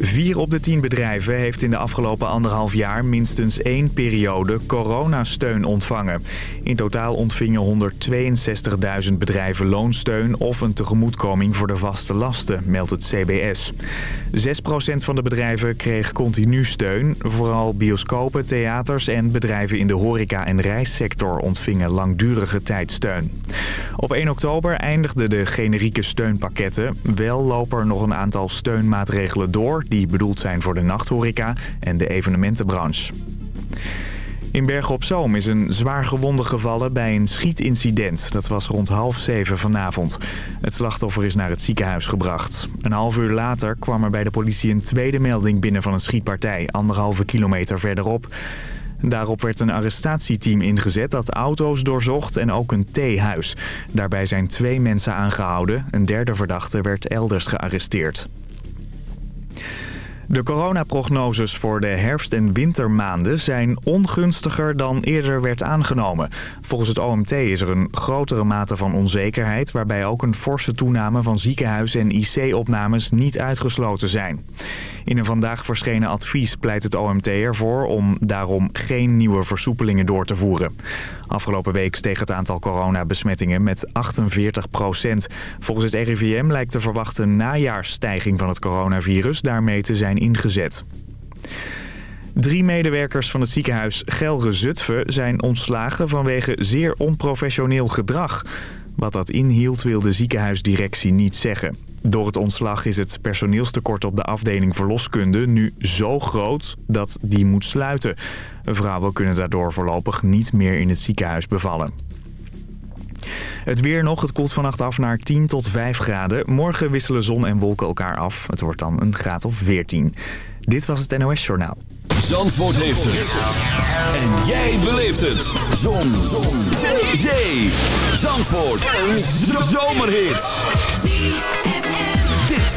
Vier op de tien bedrijven heeft in de afgelopen anderhalf jaar minstens één periode coronasteun ontvangen. In totaal ontvingen 162.000 bedrijven loonsteun of een tegemoetkoming voor de vaste lasten, meldt het CBS. 6% van de bedrijven kreeg continu steun. Vooral bioscopen, theaters en bedrijven in de horeca- en reissector ontvingen langdurige tijdsteun. Op 1 oktober eindigden de generieke steunpakketten. Wel lopen er nog een aantal steunmaatregelen door die bedoeld zijn voor de nachthoreca en de evenementenbranche. In Bergen op Zoom is een zwaar gewonde gevallen bij een schietincident. Dat was rond half zeven vanavond. Het slachtoffer is naar het ziekenhuis gebracht. Een half uur later kwam er bij de politie een tweede melding binnen van een schietpartij... anderhalve kilometer verderop. Daarop werd een arrestatieteam ingezet dat auto's doorzocht en ook een theehuis. Daarbij zijn twee mensen aangehouden. Een derde verdachte werd elders gearresteerd. De coronaprognoses voor de herfst- en wintermaanden zijn ongunstiger dan eerder werd aangenomen. Volgens het OMT is er een grotere mate van onzekerheid... waarbij ook een forse toename van ziekenhuis- en IC-opnames niet uitgesloten zijn. In een vandaag verschenen advies pleit het OMT ervoor om daarom geen nieuwe versoepelingen door te voeren. Afgelopen week steeg het aantal coronabesmettingen met 48 procent. Volgens het RIVM lijkt de verwachte najaarsstijging van het coronavirus daarmee te zijn ingezet. Drie medewerkers van het ziekenhuis Gelre-Zutphen zijn ontslagen vanwege zeer onprofessioneel gedrag. Wat dat inhield wil de ziekenhuisdirectie niet zeggen. Door het ontslag is het personeelstekort op de afdeling verloskunde nu zo groot dat die moet sluiten. Vrouwen kunnen daardoor voorlopig niet meer in het ziekenhuis bevallen. Het weer nog, het koelt vannacht af naar 10 tot 5 graden. Morgen wisselen zon en wolken elkaar af. Het wordt dan een graad of 14. Dit was het NOS Journaal. Zandvoort heeft het. En jij beleeft het. Zon. zon. Zee. Zee. Zandvoort. Een zomerhit.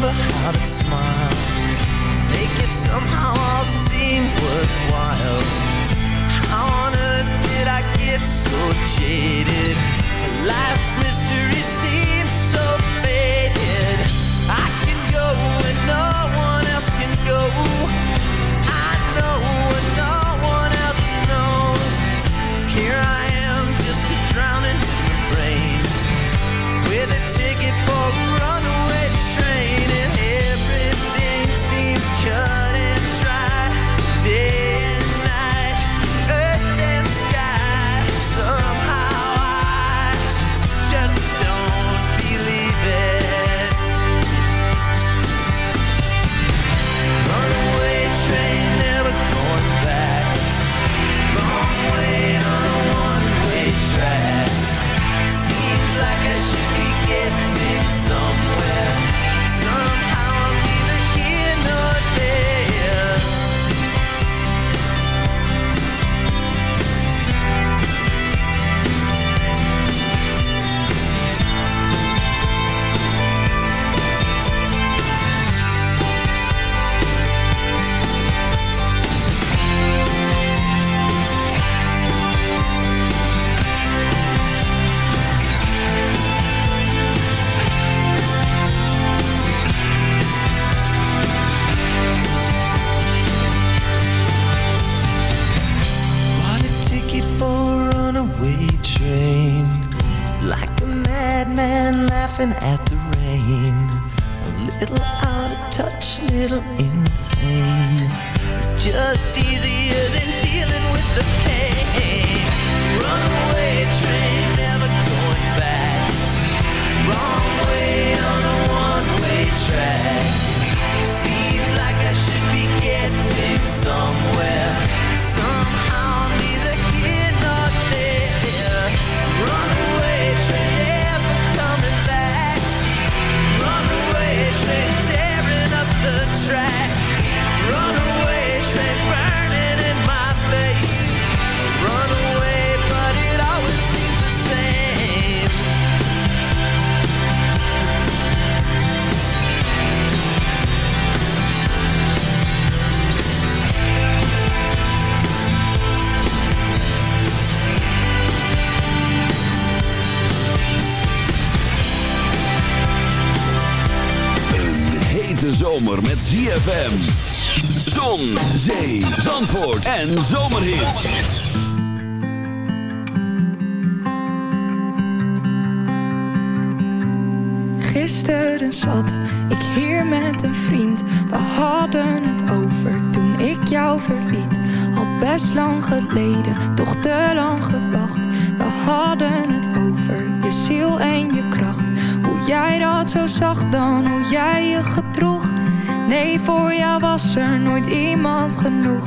remember how to smile. Make it somehow all seem worthwhile. How on earth did I get so jaded? Life's mystery seems so faded. I can go and no one else can go. I know what no one else knows. Here I am just drowning in the rain With a ticket for a run en zomerhit. Gisteren zat ik hier met een vriend. We hadden het over toen ik jou verliet. Al best lang geleden, toch te lang gewacht. We hadden het over je ziel en je kracht. Hoe jij dat zo zag dan, hoe jij je gedroeg. Nee, voor jou was er nooit iemand genoeg.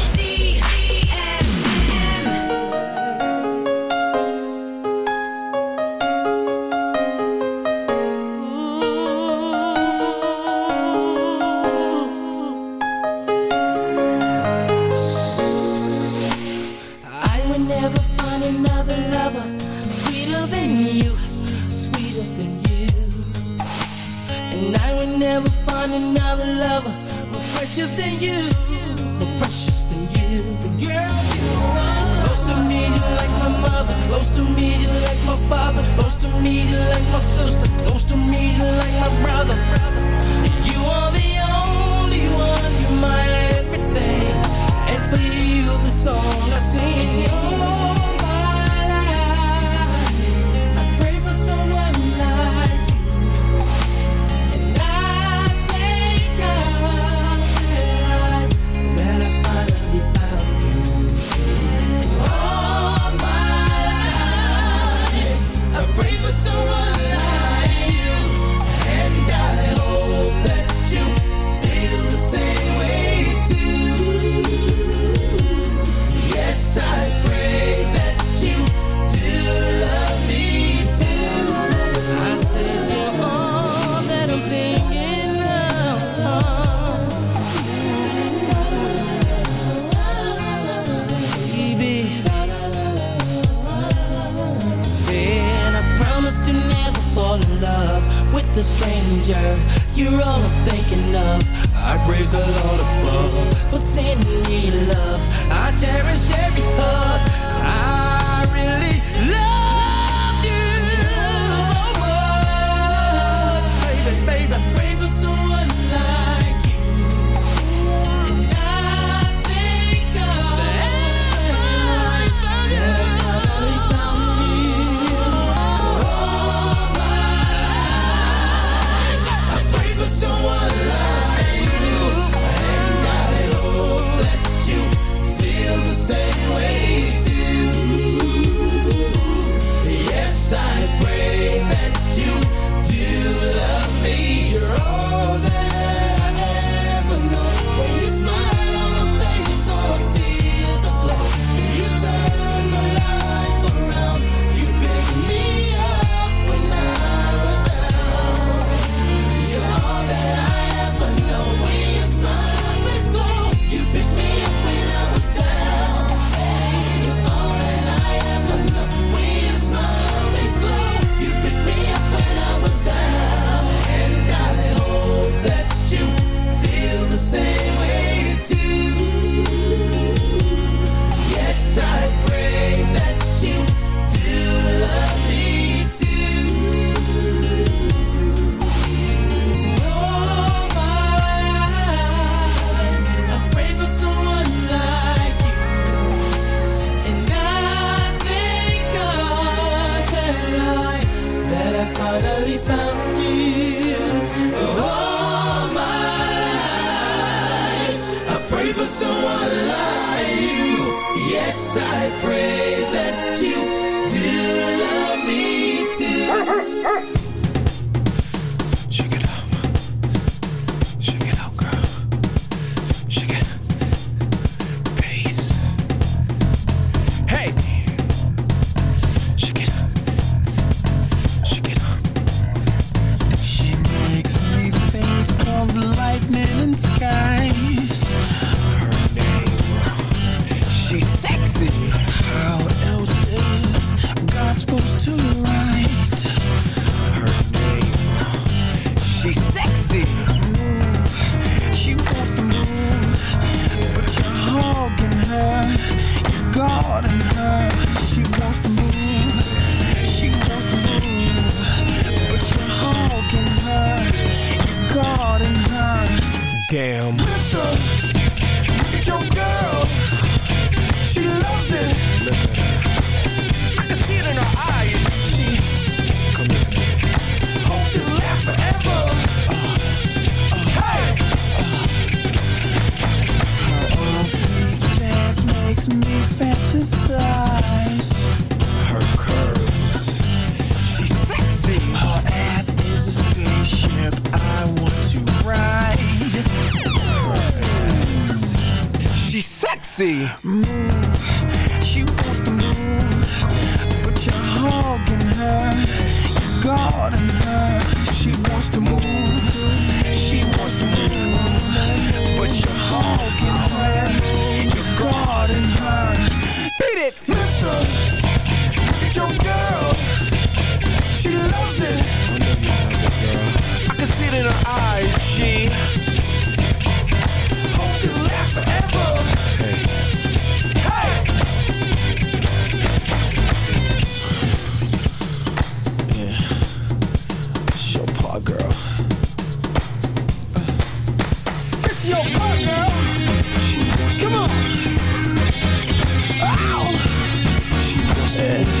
Yeah.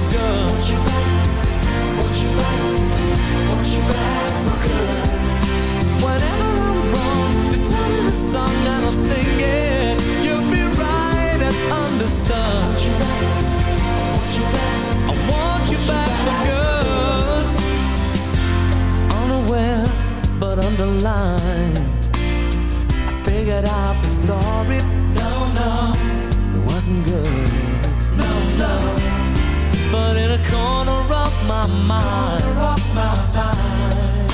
Want you back, want you back, want you back for good. Whenever I'm wrong, just tell me the song and I'll sing it. You'll be right and understood. Want you back, want you back, I want you back for good. Unaware but underlined, I figured out the story. No, no, it wasn't good. No, no, but in a corner of my mind, of my mind,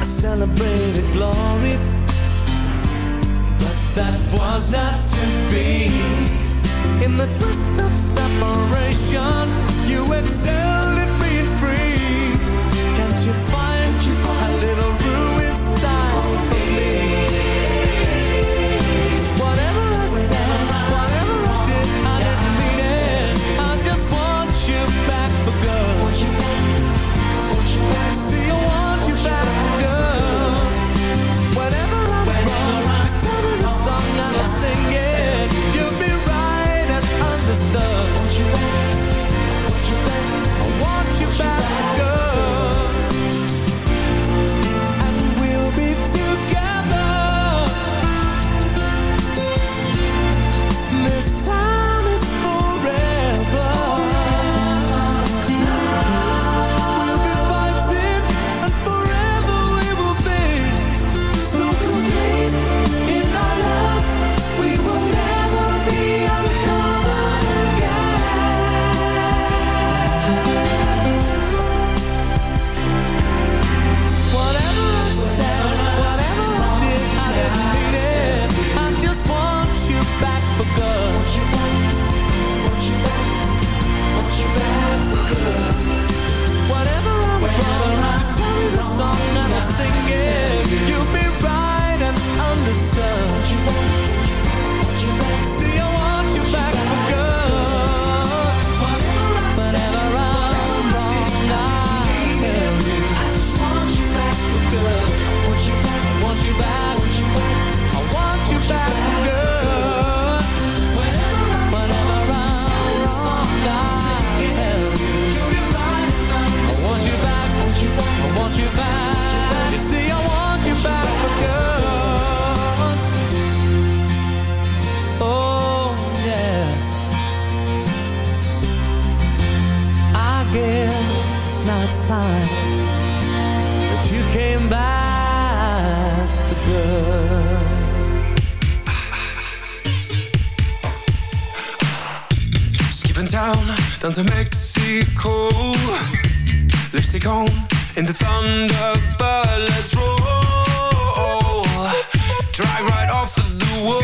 I celebrated glory, but that was not to be. In the twist of separation, you excelled back to Mexico. Lipstick on in the Thunderbird, let's roll. Drive right off of the wall.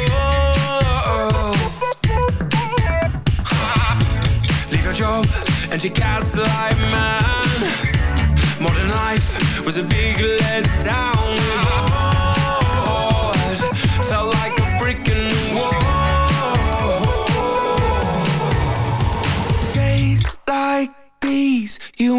Leave your job and your gaslight man. Modern life was a big letdown. Felt like a brick in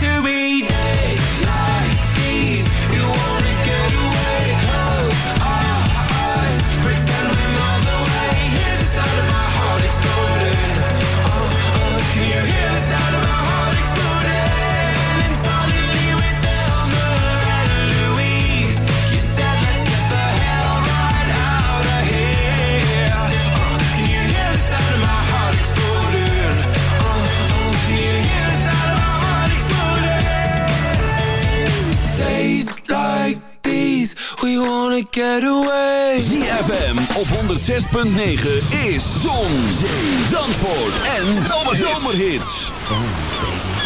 to be days we wanna get away. ZFM op 106.9 is Zon, Zee, Zandvoort en Zomerhits. Bass.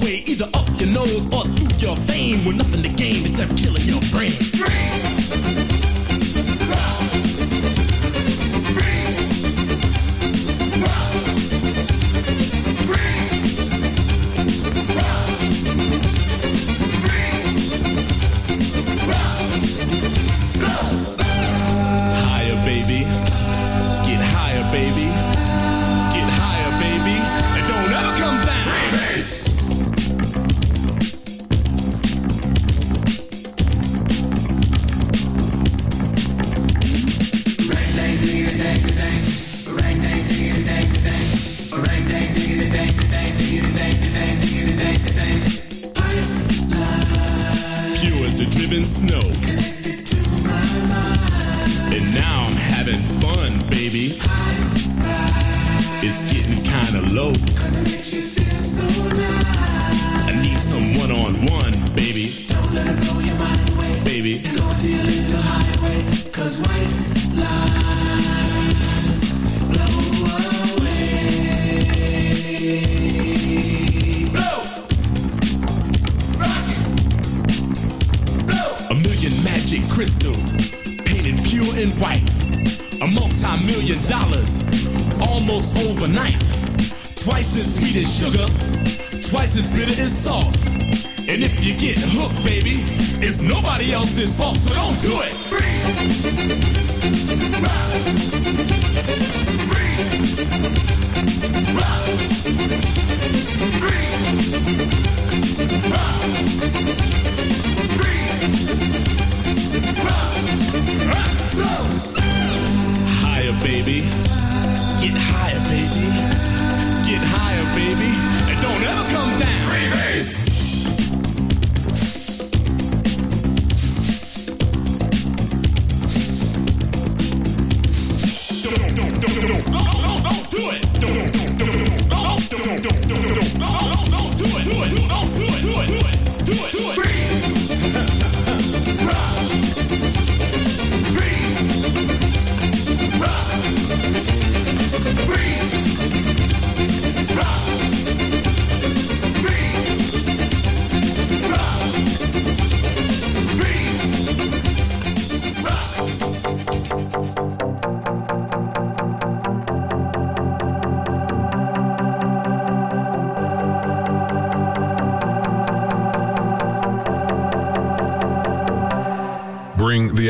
Way, either up your nose or through your vein. With nothing to gain except killing your brain.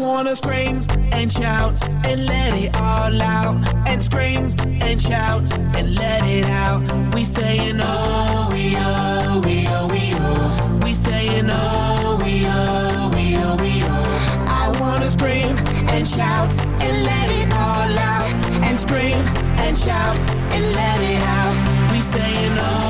Wanna scream and shout and let it all out. And scream and shout and let it out. We saying oh, we oh, we oh, we oh. We saying oh, we oh, we oh, we oh. I wanna scream and shout and let it all out. And scream and shout and let it out. We saying oh,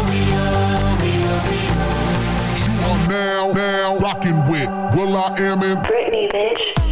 now, now rocking with will.i.am in Britney, bitch.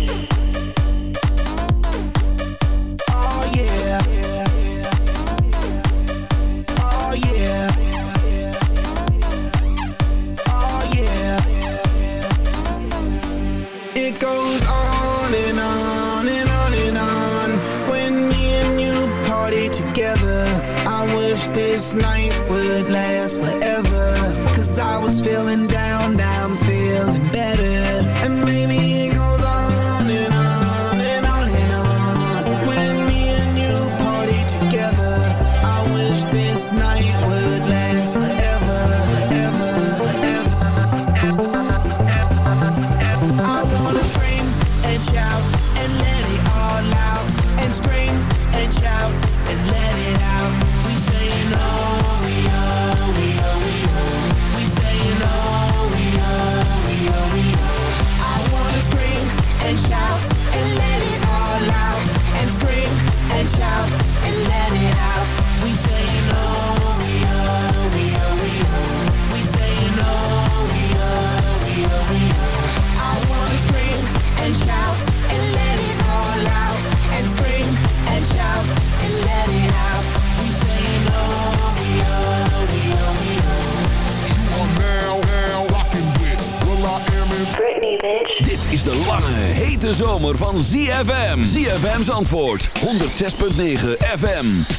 Zandvoort 106.9 FM.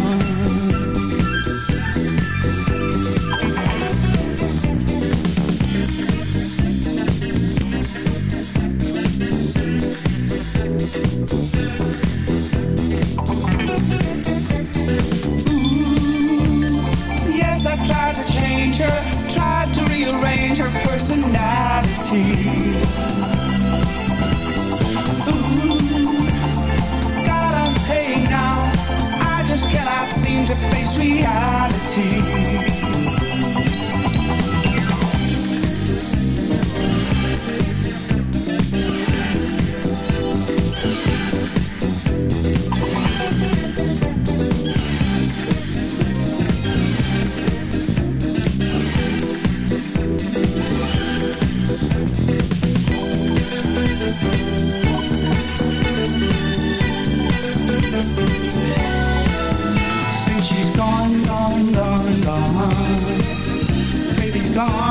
assim. Since she's gone, gone, gone, gone, baby's gone.